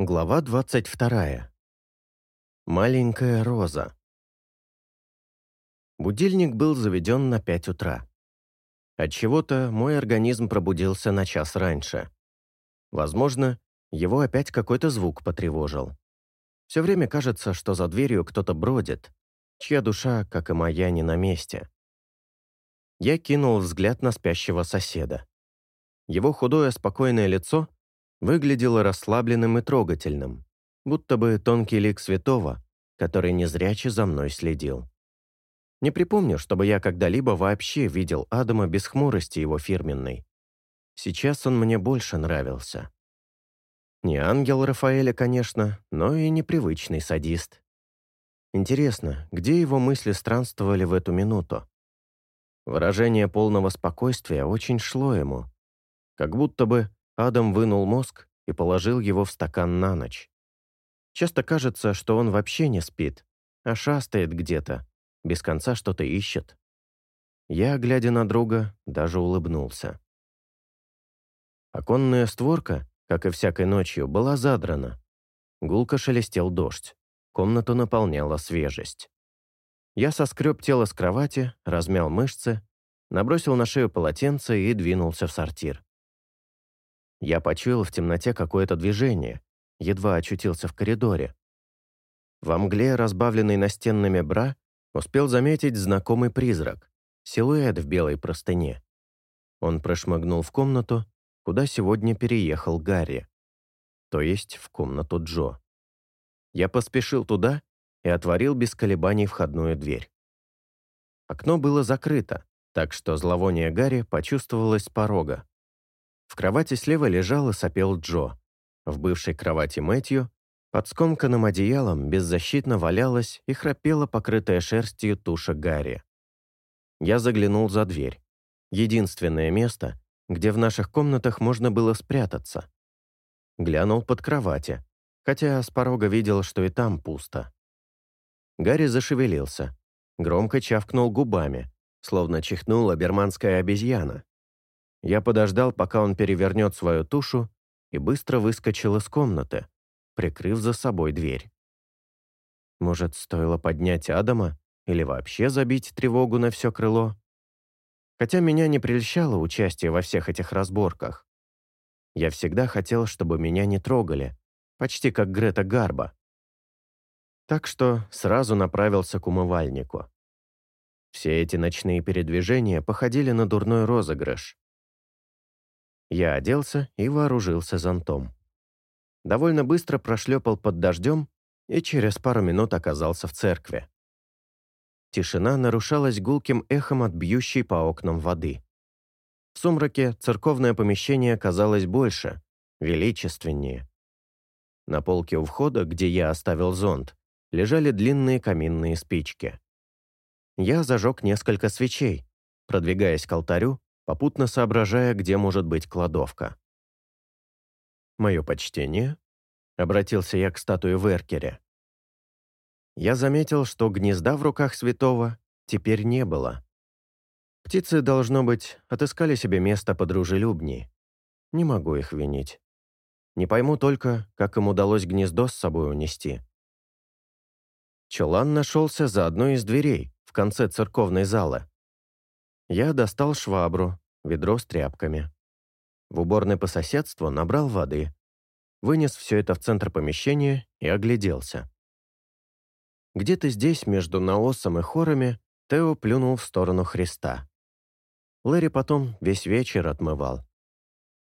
Глава 22. Маленькая роза. Будильник был заведен на 5 утра. Отчего-то мой организм пробудился на час раньше. Возможно, его опять какой-то звук потревожил. Все время кажется, что за дверью кто-то бродит, чья душа, как и моя, не на месте. Я кинул взгляд на спящего соседа. Его худое спокойное лицо выглядело расслабленным и трогательным, будто бы тонкий лик святого, который незряче за мной следил. Не припомню, чтобы я когда-либо вообще видел Адама без хмурости его фирменной. Сейчас он мне больше нравился. Не ангел Рафаэля, конечно, но и непривычный садист. Интересно, где его мысли странствовали в эту минуту? Выражение полного спокойствия очень шло ему. Как будто бы Адам вынул мозг и положил его в стакан на ночь. Часто кажется, что он вообще не спит, а шастает где-то, без конца что-то ищет. Я, глядя на друга, даже улыбнулся. Оконная створка, как и всякой ночью, была задрана. Гулко шелестел дождь. Комнату наполняла свежесть. Я соскреб тело с кровати, размял мышцы, набросил на шею полотенце и двинулся в сортир. Я почуял в темноте какое-то движение, едва очутился в коридоре. Во мгле, разбавленной настенными бра, успел заметить знакомый призрак, силуэт в белой простыне. Он прошмыгнул в комнату, куда сегодня переехал Гарри, то есть в комнату Джо. Я поспешил туда и отворил без колебаний входную дверь. Окно было закрыто, так что зловоние Гарри почувствовалось с порога. В кровати слева лежал и сопел Джо. В бывшей кровати Мэтью под скомканным одеялом беззащитно валялась и храпела покрытая шерстью туша Гарри. Я заглянул за дверь. Единственное место, где в наших комнатах можно было спрятаться. Глянул под кровати, хотя с порога видел, что и там пусто. Гарри зашевелился, громко чавкнул губами, словно чихнула берманская обезьяна. Я подождал, пока он перевернет свою тушу, и быстро выскочил из комнаты, прикрыв за собой дверь. Может, стоило поднять Адама или вообще забить тревогу на все крыло? Хотя меня не прельщало участие во всех этих разборках. Я всегда хотел, чтобы меня не трогали, почти как Грета Гарба. Так что сразу направился к умывальнику. Все эти ночные передвижения походили на дурной розыгрыш. Я оделся и вооружился зонтом. Довольно быстро прошлепал под дождем и через пару минут оказался в церкви. Тишина нарушалась гулким эхом от бьющей по окнам воды. В сумраке церковное помещение казалось больше, величественнее. На полке у входа, где я оставил зонт, лежали длинные каминные спички. Я зажег несколько свечей, продвигаясь к алтарю попутно соображая, где может быть кладовка. «Мое почтение», — обратился я к статуе в Эркере. Я заметил, что гнезда в руках святого теперь не было. Птицы, должно быть, отыскали себе место подружелюбнее. Не могу их винить. Не пойму только, как им удалось гнездо с собой унести. Чулан нашелся за одной из дверей в конце церковной залы. Я достал швабру, ведро с тряпками. В уборной по соседству набрал воды, вынес все это в центр помещения и огляделся. Где-то здесь, между наосом и хорами, Тео плюнул в сторону Христа. Лэри потом весь вечер отмывал.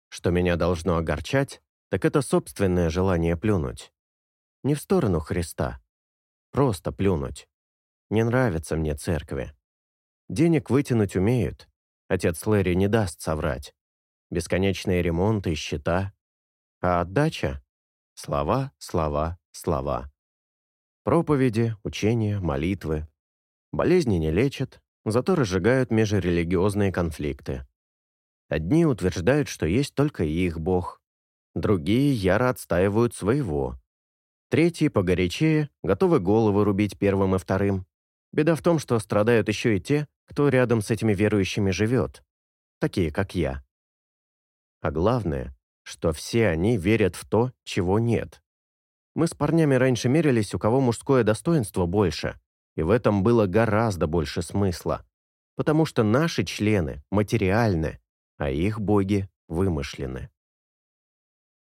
Что меня должно огорчать, так это собственное желание плюнуть. Не в сторону Христа. Просто плюнуть. Не нравится мне церкви. Денег вытянуть умеют. Отец Лэри не даст соврать. Бесконечные ремонты счета. А отдача? Слова, слова, слова. Проповеди, учения, молитвы. Болезни не лечат, зато разжигают межрелигиозные конфликты. Одни утверждают, что есть только их Бог. Другие яро отстаивают своего. Третьи, погорячее, готовы головы рубить первым и вторым. Беда в том, что страдают еще и те, кто рядом с этими верующими живет, такие как я. А главное, что все они верят в то, чего нет, Мы с парнями раньше мерились, у кого мужское достоинство больше, и в этом было гораздо больше смысла, потому что наши члены материальны, а их боги вымышлены.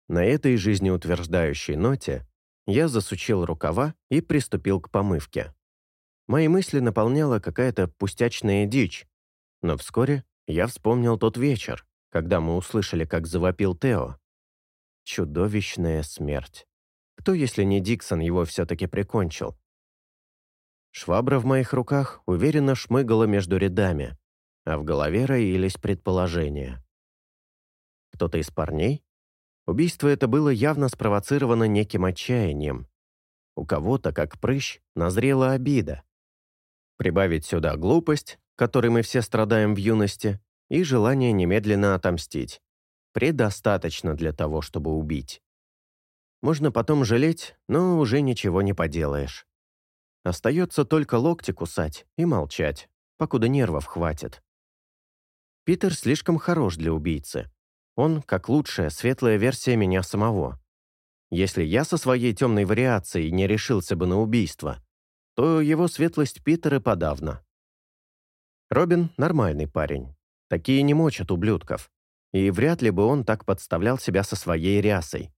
На этой жизнеутверждающей ноте я засучил рукава и приступил к помывке. Мои мысли наполняла какая-то пустячная дичь, но вскоре я вспомнил тот вечер, когда мы услышали, как завопил Тео. Чудовищная смерть. Кто, если не Диксон, его все-таки прикончил? Швабра в моих руках уверенно шмыгала между рядами, а в голове роились предположения. Кто-то из парней? Убийство это было явно спровоцировано неким отчаянием. У кого-то, как прыщ, назрела обида. Прибавить сюда глупость, которой мы все страдаем в юности, и желание немедленно отомстить. Предостаточно для того, чтобы убить. Можно потом жалеть, но уже ничего не поделаешь. Остается только локти кусать и молчать, покуда нервов хватит. Питер слишком хорош для убийцы. Он как лучшая, светлая версия меня самого. Если я со своей темной вариацией не решился бы на убийство, то его светлость Питер подавно. Робин — нормальный парень. Такие не мочат ублюдков. И вряд ли бы он так подставлял себя со своей рясой.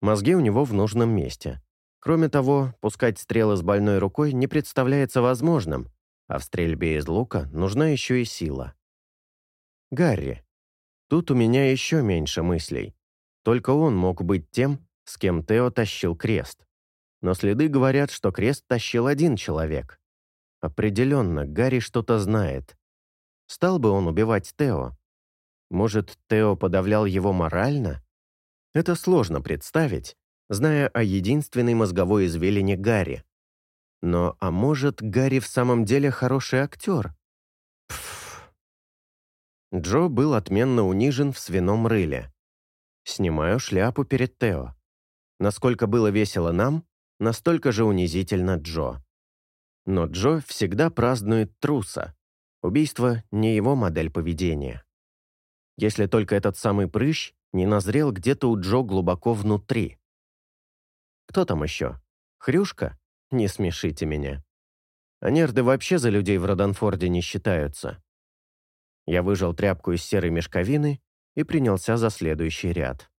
Мозги у него в нужном месте. Кроме того, пускать стрелы с больной рукой не представляется возможным, а в стрельбе из лука нужна еще и сила. Гарри. Тут у меня еще меньше мыслей. Только он мог быть тем, с кем Тео тащил крест. Но следы говорят, что крест тащил один человек. Определенно, Гарри что-то знает. Стал бы он убивать Тео? Может, Тео подавлял его морально? Это сложно представить, зная о единственной мозговой извилине Гарри. Но, а может, Гарри в самом деле хороший актер? Пф. Джо был отменно унижен в свином рыле. Снимаю шляпу перед Тео. Насколько было весело нам, настолько же унизительно Джо. Но Джо всегда празднует труса. Убийство — не его модель поведения. Если только этот самый прыщ не назрел где-то у Джо глубоко внутри. Кто там еще? Хрюшка? Не смешите меня. А нерды вообще за людей в Родонфорде не считаются. Я выжал тряпку из серой мешковины и принялся за следующий ряд.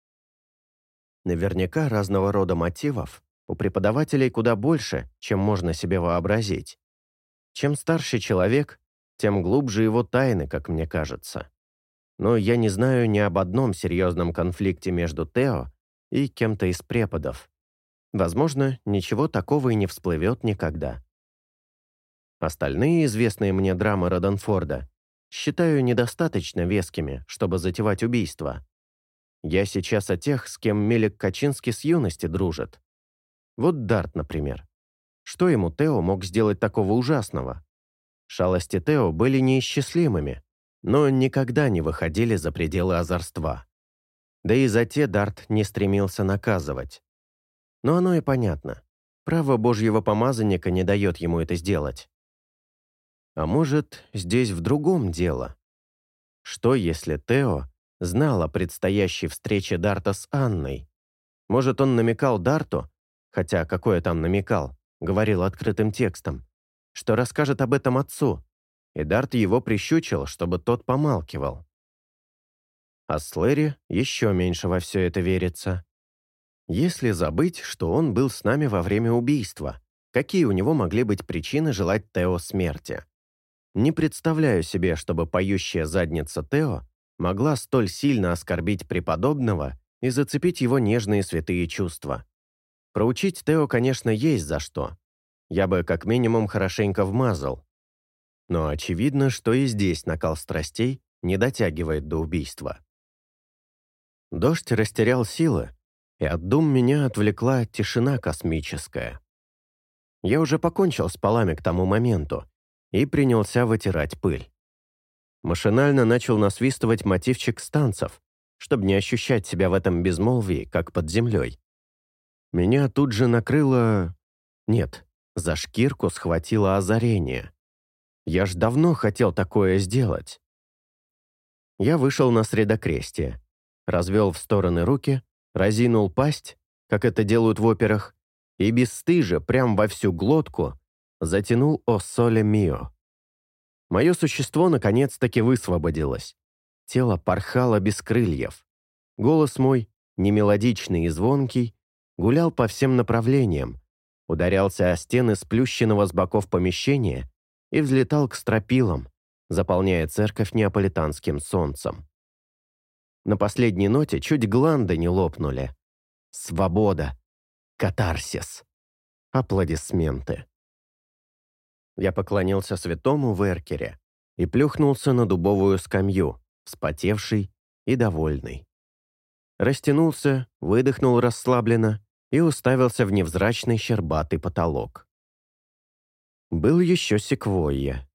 Наверняка разного рода мотивов у преподавателей куда больше, чем можно себе вообразить. Чем старше человек, тем глубже его тайны, как мне кажется. Но я не знаю ни об одном серьезном конфликте между Тео и кем-то из преподов. Возможно, ничего такого и не всплывет никогда. Остальные известные мне драмы Роденфорда считаю недостаточно вескими, чтобы затевать убийство. Я сейчас о тех, с кем Мелик Качинский с юности дружит. Вот Дарт, например. Что ему Тео мог сделать такого ужасного? Шалости Тео были неисчислимыми, но никогда не выходили за пределы озорства. Да и за те Дарт не стремился наказывать. Но оно и понятно. Право Божьего помазанника не дает ему это сделать. А может, здесь в другом дело? Что, если Тео знал о предстоящей встрече Дарта с Анной? Может, он намекал Дарту, хотя какое там намекал, говорил открытым текстом, что расскажет об этом отцу, и Дарт его прищучил, чтобы тот помалкивал. А Слэри еще меньше во все это верится. Если забыть, что он был с нами во время убийства, какие у него могли быть причины желать Тео смерти? Не представляю себе, чтобы поющая задница Тео могла столь сильно оскорбить преподобного и зацепить его нежные святые чувства. Проучить Тео, конечно, есть за что. Я бы как минимум хорошенько вмазал. Но очевидно, что и здесь накал страстей не дотягивает до убийства. Дождь растерял силы, и от дум меня отвлекла тишина космическая. Я уже покончил с полами к тому моменту и принялся вытирать пыль. Машинально начал насвистывать мотивчик станцев, чтобы не ощущать себя в этом безмолвии, как под землей. Меня тут же накрыло... Нет, за шкирку схватило озарение. Я ж давно хотел такое сделать. Я вышел на средокрестие, развел в стороны руки разинул пасть, как это делают в операх, и бесстыже, прям во всю глотку, затянул «О соле мио». Мое существо наконец-таки высвободилось. Тело порхало без крыльев. Голос мой, немелодичный и звонкий, гулял по всем направлениям, ударялся о стены сплющенного с боков помещения и взлетал к стропилам, заполняя церковь неаполитанским солнцем. На последней ноте чуть гланды не лопнули. Свобода. Катарсис. Аплодисменты. Я поклонился святому в эркере и плюхнулся на дубовую скамью, вспотевший и довольный. Растянулся, выдохнул расслабленно и уставился в невзрачный щербатый потолок. Был еще секвойя.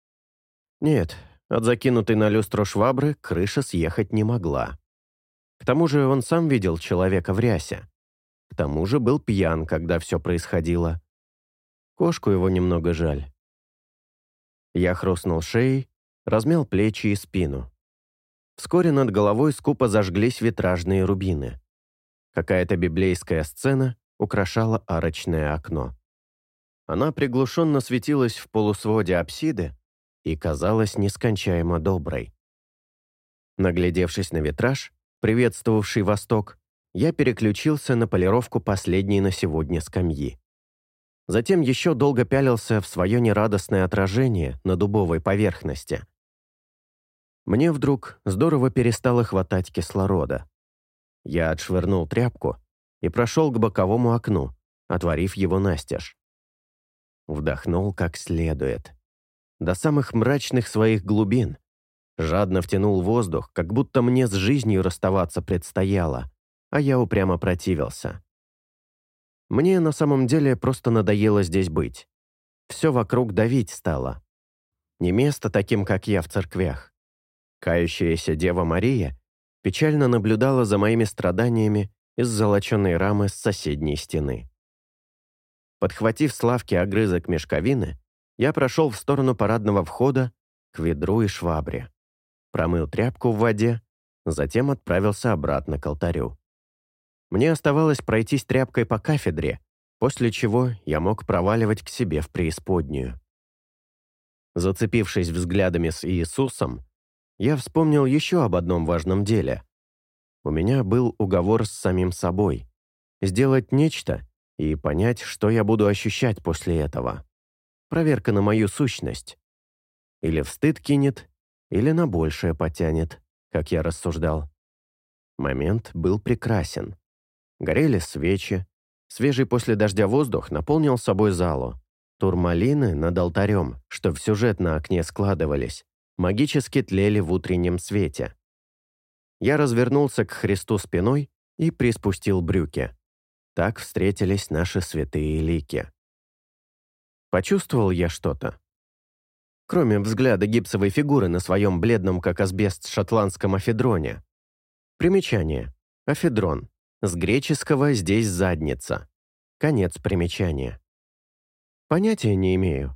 Нет, от закинутой на люстру швабры крыша съехать не могла. К тому же он сам видел человека в рясе. К тому же был пьян, когда все происходило. Кошку его немного жаль. Я хрустнул шеей, размял плечи и спину. Вскоре над головой скупо зажглись витражные рубины. Какая-то библейская сцена украшала арочное окно. Она приглушенно светилась в полусводе апсиды и казалась нескончаемо доброй. Наглядевшись на витраж, приветствовавший восток, я переключился на полировку последней на сегодня скамьи. Затем еще долго пялился в свое нерадостное отражение на дубовой поверхности. Мне вдруг здорово перестало хватать кислорода. Я отшвырнул тряпку и прошел к боковому окну, отворив его настежь. Вдохнул как следует. До самых мрачных своих глубин. Жадно втянул воздух, как будто мне с жизнью расставаться предстояло, а я упрямо противился. Мне на самом деле просто надоело здесь быть. Все вокруг давить стало. Не место таким, как я в церквях. Кающаяся Дева Мария печально наблюдала за моими страданиями из золоченой рамы с соседней стены. Подхватив с лавки огрызок мешковины, я прошел в сторону парадного входа к ведру и швабре. Промыл тряпку в воде, затем отправился обратно к алтарю. Мне оставалось пройтись тряпкой по кафедре, после чего я мог проваливать к себе в преисподнюю. Зацепившись взглядами с Иисусом, я вспомнил еще об одном важном деле. У меня был уговор с самим собой. Сделать нечто и понять, что я буду ощущать после этого. Проверка на мою сущность. Или в стыд кинет, или на большее потянет, как я рассуждал. Момент был прекрасен. Горели свечи. Свежий после дождя воздух наполнил собой залу. Турмалины над алтарем, что в сюжет на окне складывались, магически тлели в утреннем свете. Я развернулся к Христу спиной и приспустил брюки. Так встретились наши святые лики. Почувствовал я что-то. Кроме взгляда гипсовой фигуры на своем бледном, как асбест, шотландском афедроне. Примечание. Афедрон. С греческого здесь задница. Конец примечания. Понятия не имею.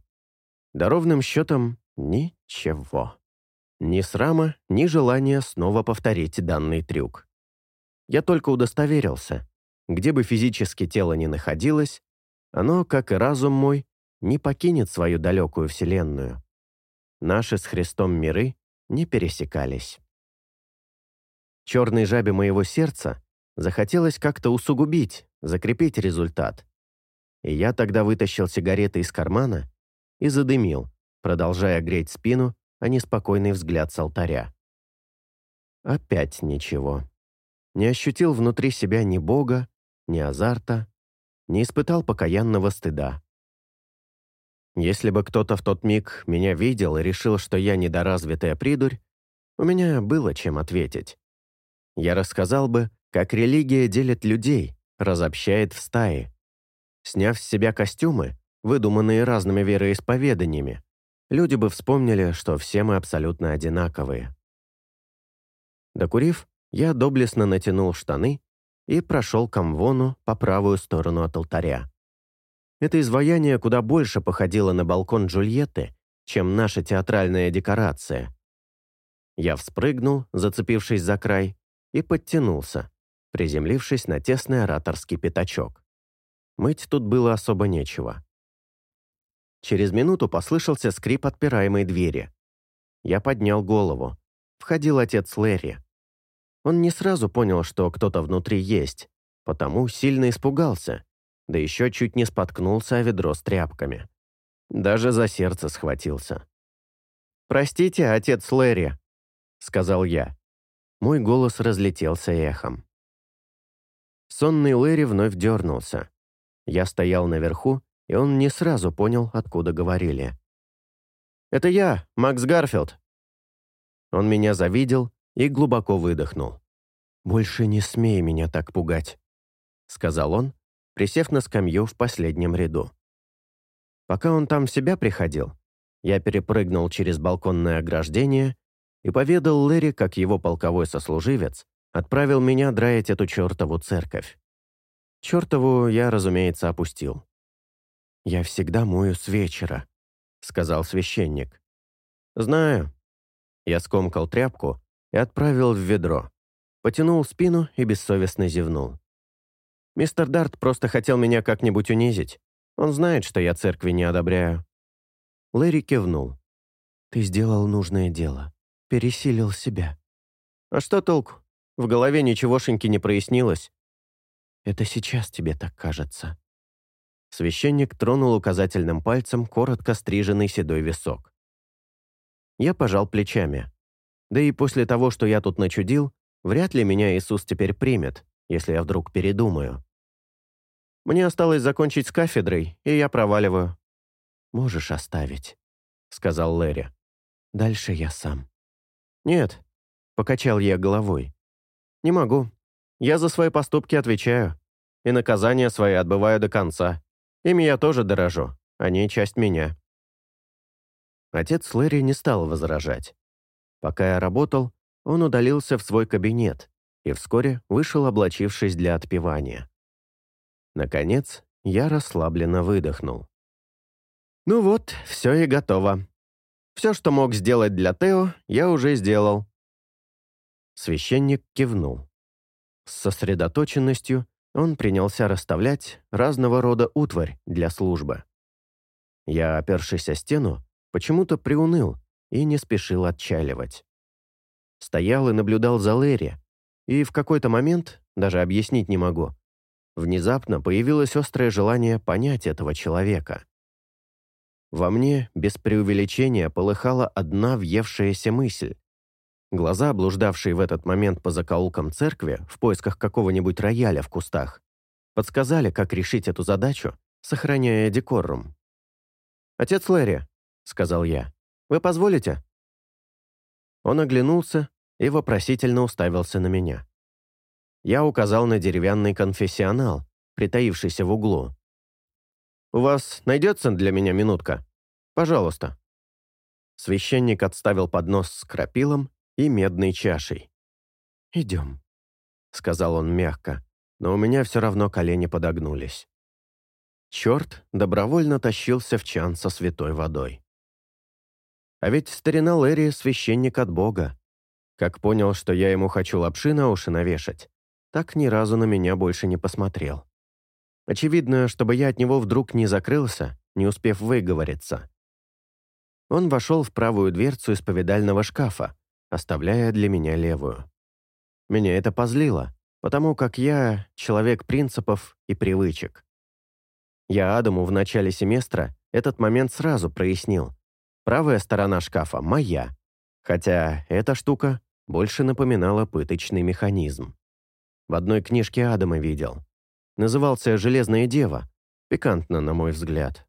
Да ровным счетом ничего. Ни срама, ни желания снова повторить данный трюк. Я только удостоверился, где бы физически тело ни находилось, оно, как и разум мой, не покинет свою далекую вселенную. Наши с Христом миры не пересекались. Черной жабе моего сердца захотелось как-то усугубить, закрепить результат. И я тогда вытащил сигареты из кармана и задымил, продолжая греть спину а не спокойный взгляд с алтаря. Опять ничего. Не ощутил внутри себя ни Бога, ни азарта, не испытал покаянного стыда. Если бы кто-то в тот миг меня видел и решил, что я недоразвитая придурь, у меня было чем ответить. Я рассказал бы, как религия делит людей, разобщает в стаи. Сняв с себя костюмы, выдуманные разными вероисповеданиями, люди бы вспомнили, что все мы абсолютно одинаковые. Докурив, я доблестно натянул штаны и прошел к амвону по правую сторону от алтаря. Это изваяние куда больше походило на балкон Джульетты, чем наша театральная декорация. Я вспрыгнул, зацепившись за край, и подтянулся, приземлившись на тесный ораторский пятачок. Мыть тут было особо нечего. Через минуту послышался скрип отпираемой двери. Я поднял голову. Входил отец Лэри. Он не сразу понял, что кто-то внутри есть, потому сильно испугался, да еще чуть не споткнулся о ведро с тряпками. Даже за сердце схватился. «Простите, отец Лэри», — сказал я. Мой голос разлетелся эхом. Сонный Лэри вновь дернулся. Я стоял наверху, и он не сразу понял, откуда говорили. «Это я, Макс Гарфилд». Он меня завидел и глубоко выдохнул. «Больше не смей меня так пугать», — сказал он, присев на скамью в последнем ряду. Пока он там в себя приходил, я перепрыгнул через балконное ограждение и поведал Лэри, как его полковой сослуживец отправил меня драить эту чертову церковь. Чертову я, разумеется, опустил. «Я всегда мою с вечера», — сказал священник. «Знаю». Я скомкал тряпку и отправил в ведро. Потянул спину и бессовестно зевнул. Мистер Дарт просто хотел меня как-нибудь унизить. Он знает, что я церкви не одобряю». Лэри кивнул. «Ты сделал нужное дело. Пересилил себя». «А что толку? В голове ничегошеньки не прояснилось. Это сейчас тебе так кажется». Священник тронул указательным пальцем коротко стриженный седой висок. Я пожал плечами. Да и после того, что я тут начудил, вряд ли меня Иисус теперь примет, если я вдруг передумаю. Мне осталось закончить с кафедрой, и я проваливаю. «Можешь оставить», — сказал Лэри. «Дальше я сам». «Нет», — покачал я головой. «Не могу. Я за свои поступки отвечаю. И наказание свои отбываю до конца. Ими я тоже дорожу. Они часть меня». Отец Лэри не стал возражать. Пока я работал, он удалился в свой кабинет и вскоре вышел, облачившись для отпевания. Наконец, я расслабленно выдохнул. «Ну вот, все и готово. Все, что мог сделать для Тео, я уже сделал». Священник кивнул. С сосредоточенностью он принялся расставлять разного рода утварь для службы. Я, опершись о стену, почему-то приуныл и не спешил отчаливать. Стоял и наблюдал за Лэри, и в какой-то момент, даже объяснить не могу, внезапно появилось острое желание понять этого человека. Во мне без преувеличения полыхала одна въевшаяся мысль. Глаза, блуждавшие в этот момент по закоулкам церкви в поисках какого-нибудь рояля в кустах, подсказали, как решить эту задачу, сохраняя декорум. «Отец Лэри», — сказал я, — «вы позволите?» Он оглянулся и вопросительно уставился на меня. Я указал на деревянный конфессионал, притаившийся в углу. «У вас найдется для меня минутка? Пожалуйста». Священник отставил поднос с крапилом и медной чашей. «Идем», — сказал он мягко, но у меня все равно колени подогнулись. Черт добровольно тащился в чан со святой водой. А ведь старина Лэри — священник от Бога. Как понял, что я ему хочу лапши на уши навешать, так ни разу на меня больше не посмотрел. Очевидно, чтобы я от него вдруг не закрылся, не успев выговориться. Он вошел в правую дверцу исповедального шкафа, оставляя для меня левую. Меня это позлило, потому как я человек принципов и привычек. Я Адаму в начале семестра этот момент сразу прояснил. Правая сторона шкафа моя, хотя эта штука больше напоминала пыточный механизм. В одной книжке Адама видел. Назывался «Железная дева». Пикантно, на мой взгляд.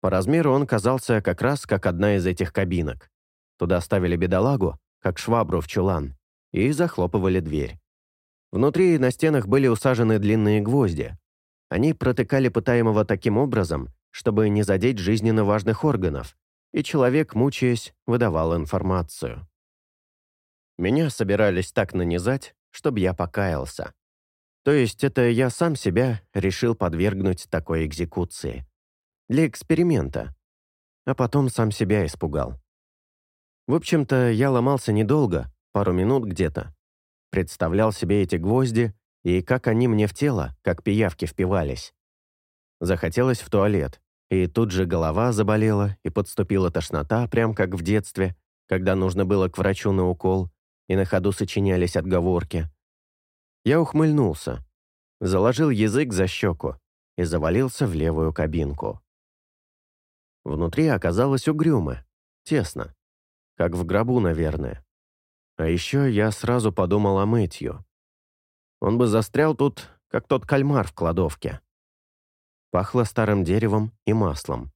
По размеру он казался как раз как одна из этих кабинок. Туда ставили бедолагу, как швабру в чулан, и захлопывали дверь. Внутри на стенах были усажены длинные гвозди. Они протыкали пытаемого таким образом, чтобы не задеть жизненно важных органов, и человек, мучаясь, выдавал информацию. Меня собирались так нанизать, чтобы я покаялся. То есть это я сам себя решил подвергнуть такой экзекуции. Для эксперимента. А потом сам себя испугал. В общем-то, я ломался недолго, пару минут где-то. Представлял себе эти гвозди и как они мне в тело, как пиявки впивались. Захотелось в туалет, и тут же голова заболела, и подступила тошнота, прям как в детстве, когда нужно было к врачу на укол, и на ходу сочинялись отговорки. Я ухмыльнулся, заложил язык за щеку и завалился в левую кабинку. Внутри оказалось угрюмо, тесно, как в гробу, наверное. А еще я сразу подумал о Мэтью. Он бы застрял тут, как тот кальмар в кладовке. Пахло старым деревом и маслом.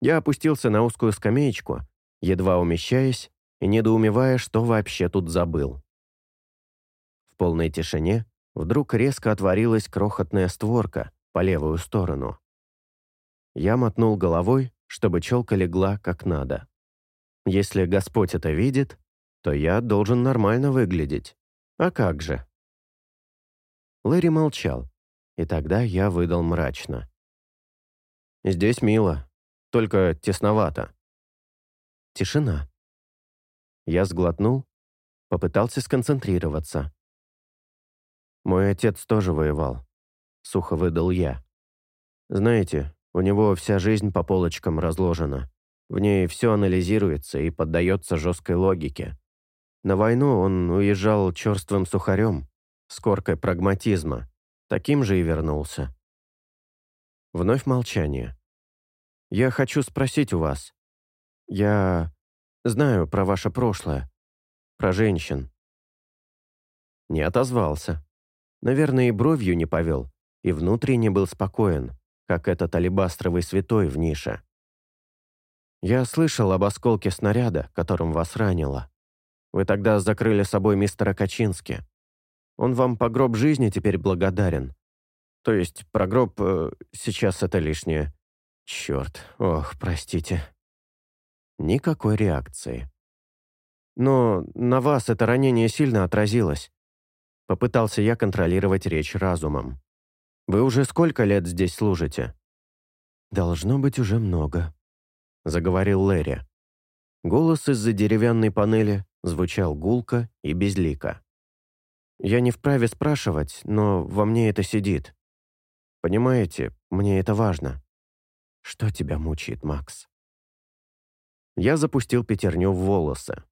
Я опустился на узкую скамеечку, едва умещаясь и недоумевая, что вообще тут забыл. В полной тишине вдруг резко отворилась крохотная створка по левую сторону. Я мотнул головой, чтобы челка легла как надо. Если Господь это видит, то я должен нормально выглядеть. А как же? Лэри молчал, и тогда я выдал мрачно. «Здесь мило, только тесновато». Тишина. Я сглотнул, попытался сконцентрироваться. «Мой отец тоже воевал», — сухо выдал я. «Знаете, у него вся жизнь по полочкам разложена. В ней все анализируется и поддается жесткой логике. На войну он уезжал черствым сухарем, с коркой прагматизма. Таким же и вернулся. Вновь молчание. «Я хочу спросить у вас. Я знаю про ваше прошлое, про женщин». Не отозвался. Наверное, и бровью не повел, и внутренне был спокоен, как этот алебастровый святой в нише. «Я слышал об осколке снаряда, которым вас ранило. Вы тогда закрыли собой мистера Качински. Он вам по гроб жизни теперь благодарен. То есть про гроб э, сейчас это лишнее. Черт, ох, простите». Никакой реакции. «Но на вас это ранение сильно отразилось». Попытался я контролировать речь разумом. «Вы уже сколько лет здесь служите?» «Должно быть уже много», — заговорил Лэри. Голос из-за деревянной панели звучал гулко и безлико. «Я не вправе спрашивать, но во мне это сидит. Понимаете, мне это важно. Что тебя мучает, Макс?» Я запустил пятерню в волосы.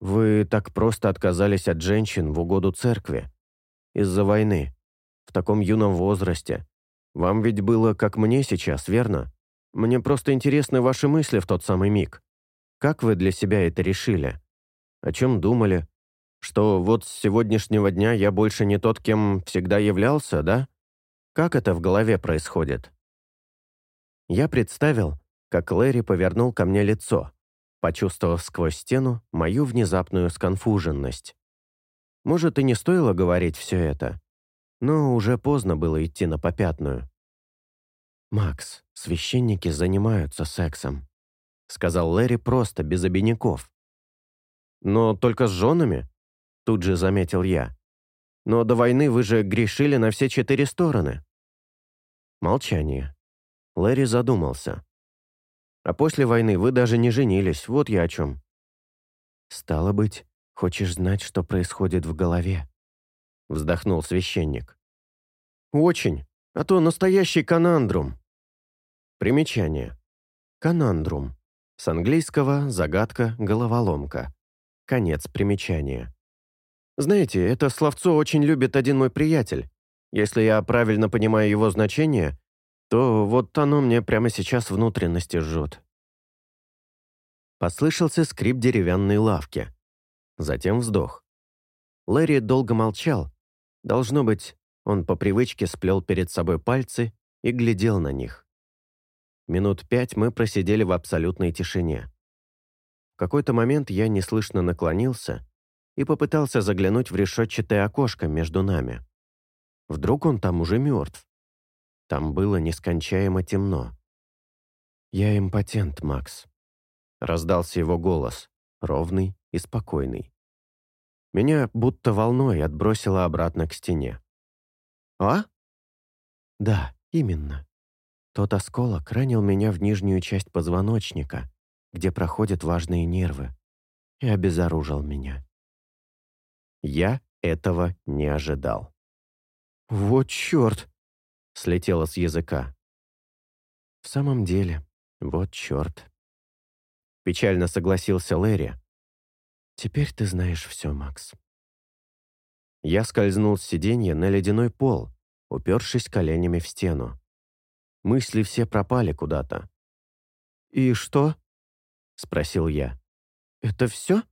«Вы так просто отказались от женщин в угоду церкви. Из-за войны. В таком юном возрасте. Вам ведь было, как мне сейчас, верно? Мне просто интересны ваши мысли в тот самый миг. Как вы для себя это решили? О чем думали? Что вот с сегодняшнего дня я больше не тот, кем всегда являлся, да? Как это в голове происходит? Я представил, как Лэри повернул ко мне лицо, почувствовав сквозь стену мою внезапную сконфуженность. Может, и не стоило говорить все это, но уже поздно было идти на попятную. «Макс, священники занимаются сексом», — сказал Лэри просто, без обиняков. «Но только с женами?» — тут же заметил я. «Но до войны вы же грешили на все четыре стороны». Молчание. Лэри задумался. «А после войны вы даже не женились, вот я о чем». «Стало быть, хочешь знать, что происходит в голове?» — вздохнул священник. «Очень, а то настоящий канандрум». Примечание. Канандрум. С английского «загадка», «головоломка». Конец примечания. Знаете, это словцо очень любит один мой приятель. Если я правильно понимаю его значение, то вот оно мне прямо сейчас внутренности жжет. Послышался скрип деревянной лавки. Затем вздох. Лэри долго молчал. Должно быть, он по привычке сплел перед собой пальцы и глядел на них. Минут пять мы просидели в абсолютной тишине. В какой-то момент я неслышно наклонился и попытался заглянуть в решетчатое окошко между нами. Вдруг он там уже мертв. Там было нескончаемо темно. «Я импотент, Макс», — раздался его голос, ровный и спокойный. Меня будто волной отбросило обратно к стене. «А?» «Да, именно. Тот осколок ранил меня в нижнюю часть позвоночника, где проходят важные нервы, и обезоружил меня. Я этого не ожидал. «Вот черт!» — слетело с языка. «В самом деле, вот черт». Печально согласился Лэри. «Теперь ты знаешь все, Макс». Я скользнул с сиденья на ледяной пол, упершись коленями в стену. Мысли все пропали куда-то. «И что?» — спросил я. «Это все?»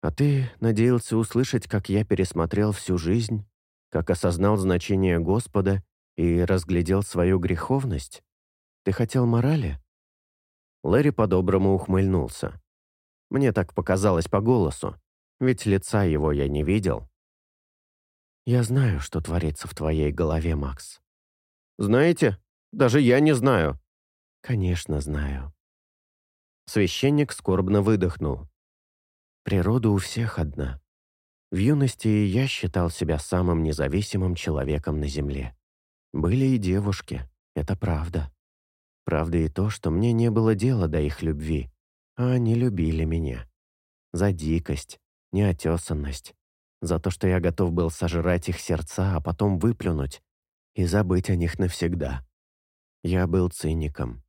«А ты надеялся услышать, как я пересмотрел всю жизнь, как осознал значение Господа и разглядел свою греховность? Ты хотел морали?» Лэри по-доброму ухмыльнулся. Мне так показалось по голосу, ведь лица его я не видел. «Я знаю, что творится в твоей голове, Макс». «Знаете? Даже я не знаю». «Конечно, знаю». Священник скорбно выдохнул. «Природа у всех одна. В юности я считал себя самым независимым человеком на Земле. Были и девушки, это правда. Правда и то, что мне не было дела до их любви, а они любили меня. За дикость, неотесанность, за то, что я готов был сожрать их сердца, а потом выплюнуть и забыть о них навсегда. Я был циником.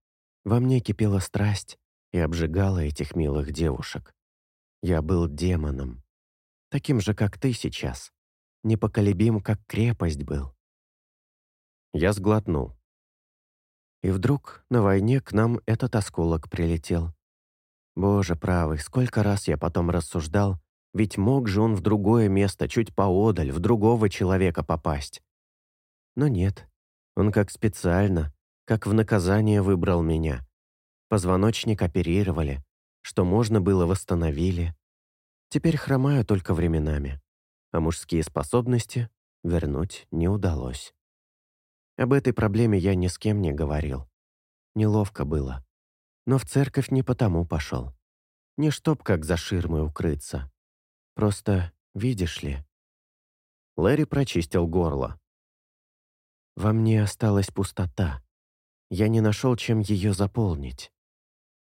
Во мне кипела страсть и обжигала этих милых девушек. Я был демоном. Таким же, как ты сейчас. Непоколебим, как крепость был. Я сглотнул. И вдруг на войне к нам этот осколок прилетел. Боже правый, сколько раз я потом рассуждал, ведь мог же он в другое место, чуть поодаль, в другого человека попасть. Но нет, он как специально, как в наказание выбрал меня. Позвоночник оперировали, что можно было восстановили. Теперь хромаю только временами, а мужские способности вернуть не удалось. Об этой проблеме я ни с кем не говорил. Неловко было. Но в церковь не потому пошел. Не чтоб как за ширмой укрыться, Просто, видишь ли...» Лэри прочистил горло. «Во мне осталась пустота. Я не нашел, чем ее заполнить.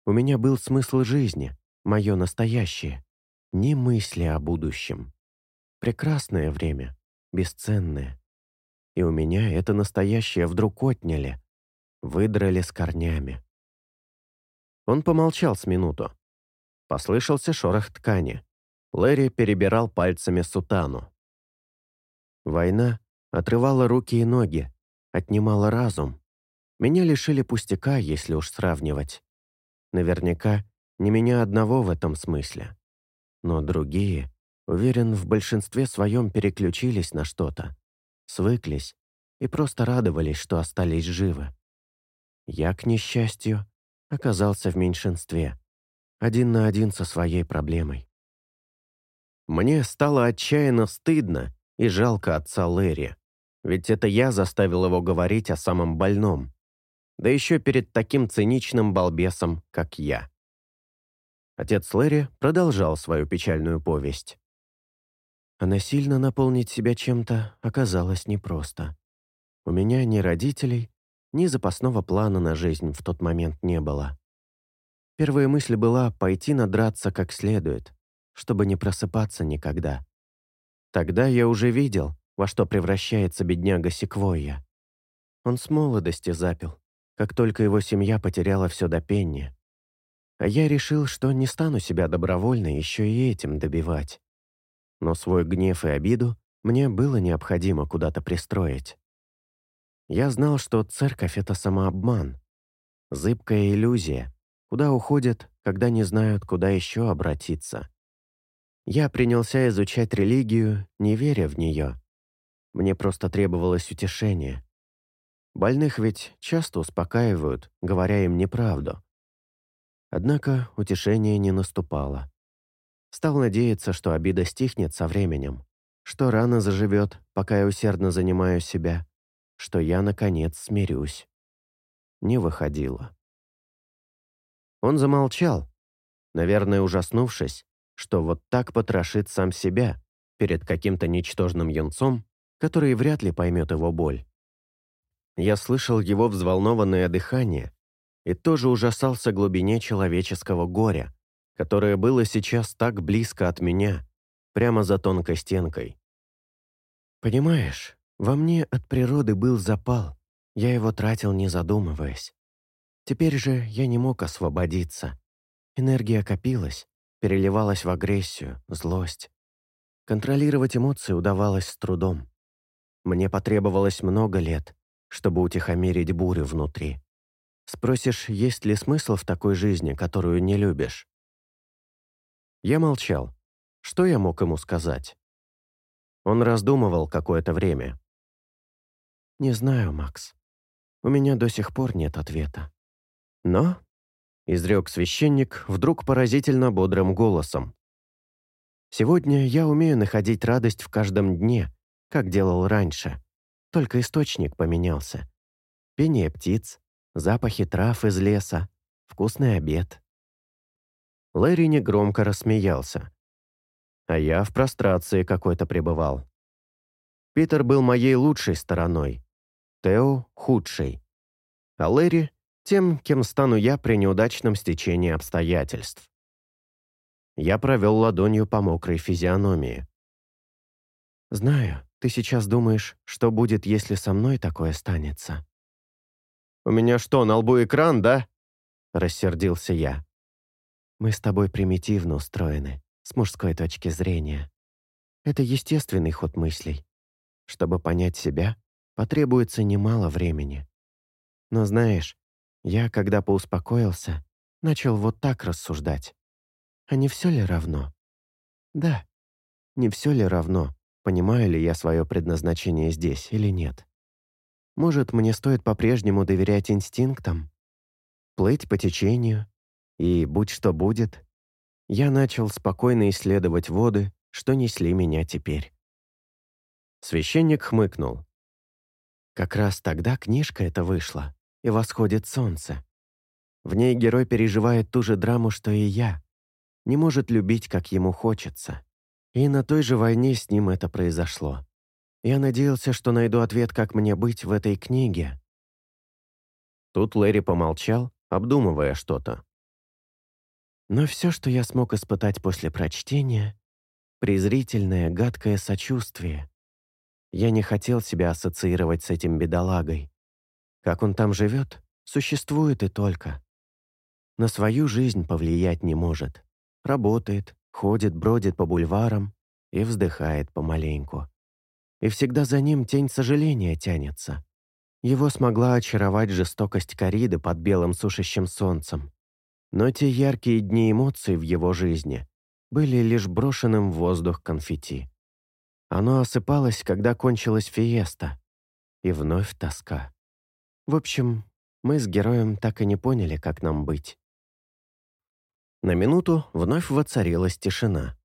У меня был смысл жизни, мое настоящее, не мысли о будущем. Прекрасное время, бесценное. И у меня это настоящее вдруг отняли, выдрали с корнями». Он помолчал с минуту. Послышался шорох ткани. Лэри перебирал пальцами сутану. Война отрывала руки и ноги, отнимала разум. Меня лишили пустяка, если уж сравнивать. Наверняка не меня одного в этом смысле. Но другие, уверен, в большинстве своем переключились на что-то, свыклись и просто радовались, что остались живы. Я, к несчастью, оказался в меньшинстве, один на один со своей проблемой. Мне стало отчаянно стыдно и жалко отца Лэри, ведь это я заставил его говорить о самом больном, да еще перед таким циничным балбесом, как я. Отец Лэри продолжал свою печальную повесть. А насильно наполнить себя чем-то оказалось непросто. У меня ни родителей, ни запасного плана на жизнь в тот момент не было. Первая мысль была пойти надраться как следует, чтобы не просыпаться никогда. Тогда я уже видел, во что превращается бедняга Секвойя. Он с молодости запил, как только его семья потеряла все до пенни. А я решил, что не стану себя добровольно еще и этим добивать. Но свой гнев и обиду мне было необходимо куда-то пристроить. Я знал, что церковь — это самообман, зыбкая иллюзия, куда уходят, когда не знают, куда еще обратиться. Я принялся изучать религию, не веря в нее. Мне просто требовалось утешение. Больных ведь часто успокаивают, говоря им неправду. Однако утешение не наступало. Стал надеяться, что обида стихнет со временем, что рана заживет, пока я усердно занимаю себя, что я, наконец, смирюсь. Не выходило. Он замолчал, наверное, ужаснувшись, что вот так потрошит сам себя перед каким-то ничтожным юнцом, который вряд ли поймет его боль. Я слышал его взволнованное дыхание и тоже ужасался глубине человеческого горя, которое было сейчас так близко от меня, прямо за тонкой стенкой. Понимаешь, во мне от природы был запал. Я его тратил, не задумываясь. Теперь же я не мог освободиться. Энергия копилась, переливалась в агрессию, злость. Контролировать эмоции удавалось с трудом. Мне потребовалось много лет, чтобы утихомирить бурю внутри. Спросишь, есть ли смысл в такой жизни, которую не любишь? Я молчал. Что я мог ему сказать? Он раздумывал какое-то время. «Не знаю, Макс. У меня до сих пор нет ответа. Но, — изрек священник вдруг поразительно бодрым голосом, «сегодня я умею находить радость в каждом дне, как делал раньше. Только источник поменялся. Пение птиц, запахи трав из леса, вкусный обед». Лэри негромко рассмеялся. А я в прострации какой-то пребывал. Питер был моей лучшей стороной, Тео — худшей, а Лэри — тем, кем стану я при неудачном стечении обстоятельств. Я провел ладонью по мокрой физиономии. «Знаю, ты сейчас думаешь, что будет, если со мной такое станется». «У меня что, на лбу экран, да?» — рассердился я. «Мы с тобой примитивно устроены, с мужской точки зрения. Это естественный ход мыслей. Чтобы понять себя, потребуется немало времени. Но знаешь, я, когда поуспокоился, начал вот так рассуждать. А не все ли равно? Да, не все ли равно, понимаю ли я свое предназначение здесь или нет. Может, мне стоит по-прежнему доверять инстинктам? Плыть по течению? И будь что будет? Я начал спокойно исследовать воды, что несли меня теперь. Священник хмыкнул. Как раз тогда книжка эта вышла, и восходит солнце. В ней герой переживает ту же драму, что и я. Не может любить, как ему хочется. И на той же войне с ним это произошло. Я надеялся, что найду ответ, как мне быть в этой книге. Тут Лэри помолчал, обдумывая что-то. Но все, что я смог испытать после прочтения — презрительное, гадкое сочувствие. Я не хотел себя ассоциировать с этим бедолагой. Как он там живет, существует и только. На свою жизнь повлиять не может. Работает, ходит, бродит по бульварам и вздыхает помаленьку. И всегда за ним тень сожаления тянется. Его смогла очаровать жестокость кориды под белым сушащим солнцем. Но те яркие дни эмоций в его жизни были лишь брошенным в воздух конфетти. Оно осыпалось, когда кончилась фиеста. И вновь тоска. В общем, мы с героем так и не поняли, как нам быть. На минуту вновь воцарилась тишина.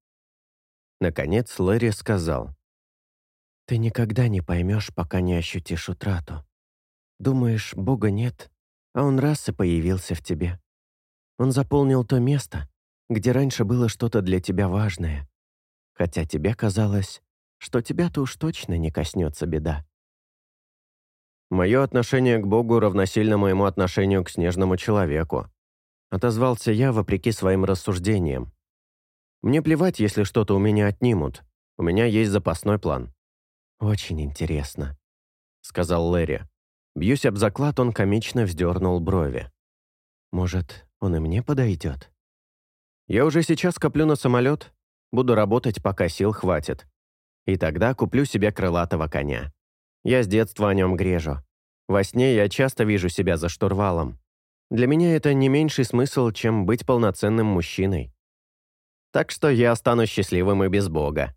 Наконец Лэри сказал. «Ты никогда не поймешь, пока не ощутишь утрату. Думаешь, Бога нет, а Он раз и появился в тебе. Он заполнил то место, где раньше было что-то для тебя важное, хотя тебе казалось, что тебя-то уж точно не коснется беда. «Мое отношение к Богу равносильно моему отношению к снежному человеку», отозвался я вопреки своим рассуждениям. «Мне плевать, если что-то у меня отнимут. У меня есть запасной план». «Очень интересно», — сказал Лэри. Бьюсь об заклад, он комично вздернул брови. «Может, он и мне подойдет?» «Я уже сейчас коплю на самолет. Буду работать, пока сил хватит. И тогда куплю себе крылатого коня. Я с детства о нем грежу. Во сне я часто вижу себя за штурвалом. Для меня это не меньший смысл, чем быть полноценным мужчиной. Так что я стану счастливым и без Бога.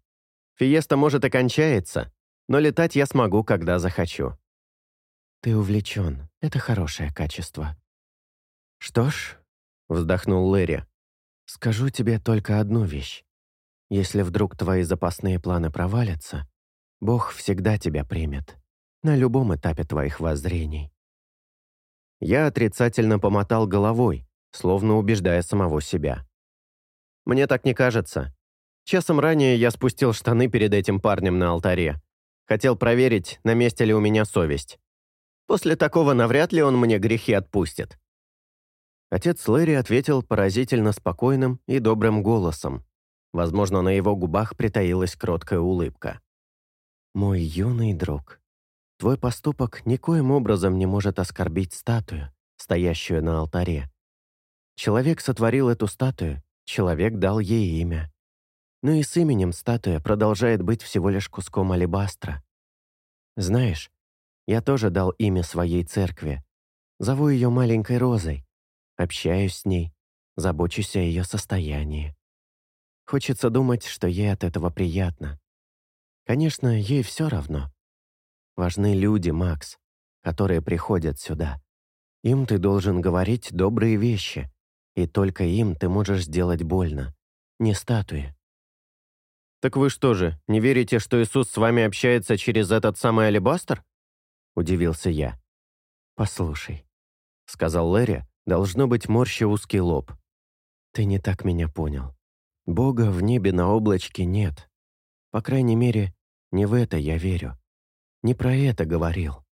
Фиеста, может, и кончается, но летать я смогу, когда захочу. Ты увлечен. Это хорошее качество. Что ж, вздохнул Лэри, скажу тебе только одну вещь. Если вдруг твои запасные планы провалятся, Бог всегда тебя примет, на любом этапе твоих воззрений. Я отрицательно помотал головой, словно убеждая самого себя. Мне так не кажется. Часом ранее я спустил штаны перед этим парнем на алтаре. Хотел проверить, на месте ли у меня совесть. После такого навряд ли он мне грехи отпустит. Отец Лэри ответил поразительно спокойным и добрым голосом, Возможно, на его губах притаилась кроткая улыбка. «Мой юный друг, твой поступок никоим образом не может оскорбить статую, стоящую на алтаре. Человек сотворил эту статую, человек дал ей имя. Но и с именем статуя продолжает быть всего лишь куском алебастра. Знаешь, я тоже дал имя своей церкви. Зову ее маленькой розой. Общаюсь с ней, забочусь о ее состоянии. Хочется думать, что ей от этого приятно. Конечно, ей все равно. Важны люди, Макс, которые приходят сюда. Им ты должен говорить добрые вещи, и только им ты можешь сделать больно, не статуи. «Так вы что же, не верите, что Иисус с вами общается через этот самый алебастр?» — удивился я. «Послушай», — сказал Лэри, должно быть, морща узкий лоб. «Ты не так меня понял. Бога в небе на облачке нет. По крайней мере, не в это я верю. Не про это говорил.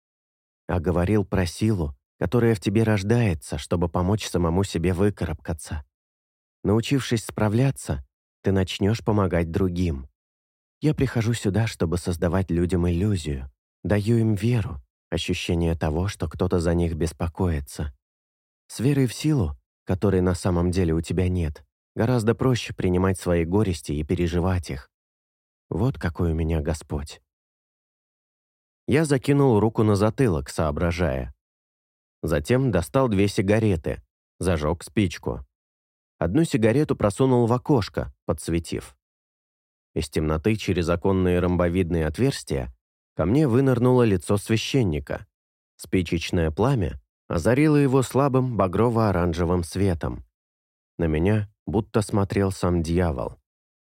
А говорил про силу, которая в тебе рождается, чтобы помочь самому себе выкарабкаться. Научившись справляться, ты начнешь помогать другим. Я прихожу сюда, чтобы создавать людям иллюзию, даю им веру, ощущение того, что кто-то за них беспокоится. С верой в силу, которой на самом деле у тебя нет, гораздо проще принимать свои горести и переживать их. Вот какой у меня Господь. Я закинул руку на затылок, соображая. Затем достал две сигареты, зажег спичку. Одну сигарету просунул в окошко, подсветив. Из темноты через оконные ромбовидные отверстия ко мне вынырнуло лицо священника. Спичечное пламя озарило его слабым багрово-оранжевым светом. На меня будто смотрел сам дьявол.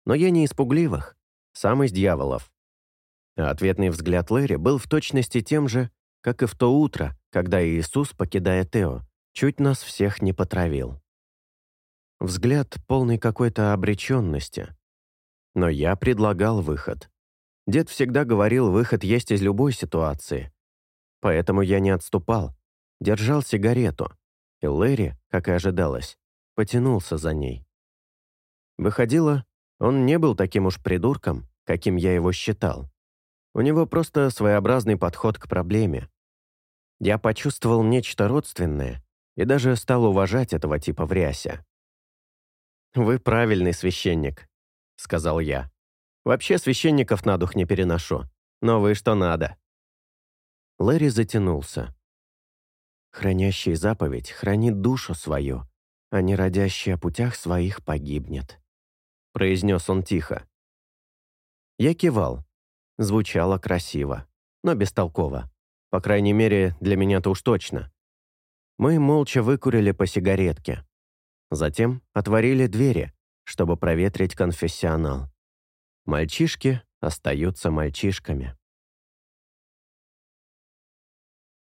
Но я не испугливых, сам из дьяволов. А ответный взгляд Лэри был в точности тем же, как и в то утро, когда Иисус, покидая Тео, чуть нас всех не потравил. Взгляд полный какой-то обреченности. Но я предлагал выход. Дед всегда говорил, выход есть из любой ситуации. Поэтому я не отступал, держал сигарету, и Лэри, как и ожидалось, потянулся за ней. Выходило, он не был таким уж придурком, каким я его считал. У него просто своеобразный подход к проблеме. Я почувствовал нечто родственное и даже стал уважать этого типа в рясе. «Вы правильный священник», — сказал я. «Вообще священников на дух не переношу, но вы что надо». Лэри затянулся. «Хранящий заповедь хранит душу свою, а не родящий о путях своих погибнет», — произнес он тихо. Я кивал. Звучало красиво, но бестолково. По крайней мере, для меня-то уж точно. Мы молча выкурили по сигаретке. Затем отворили двери, чтобы проветрить конфессионал. Мальчишки остаются мальчишками.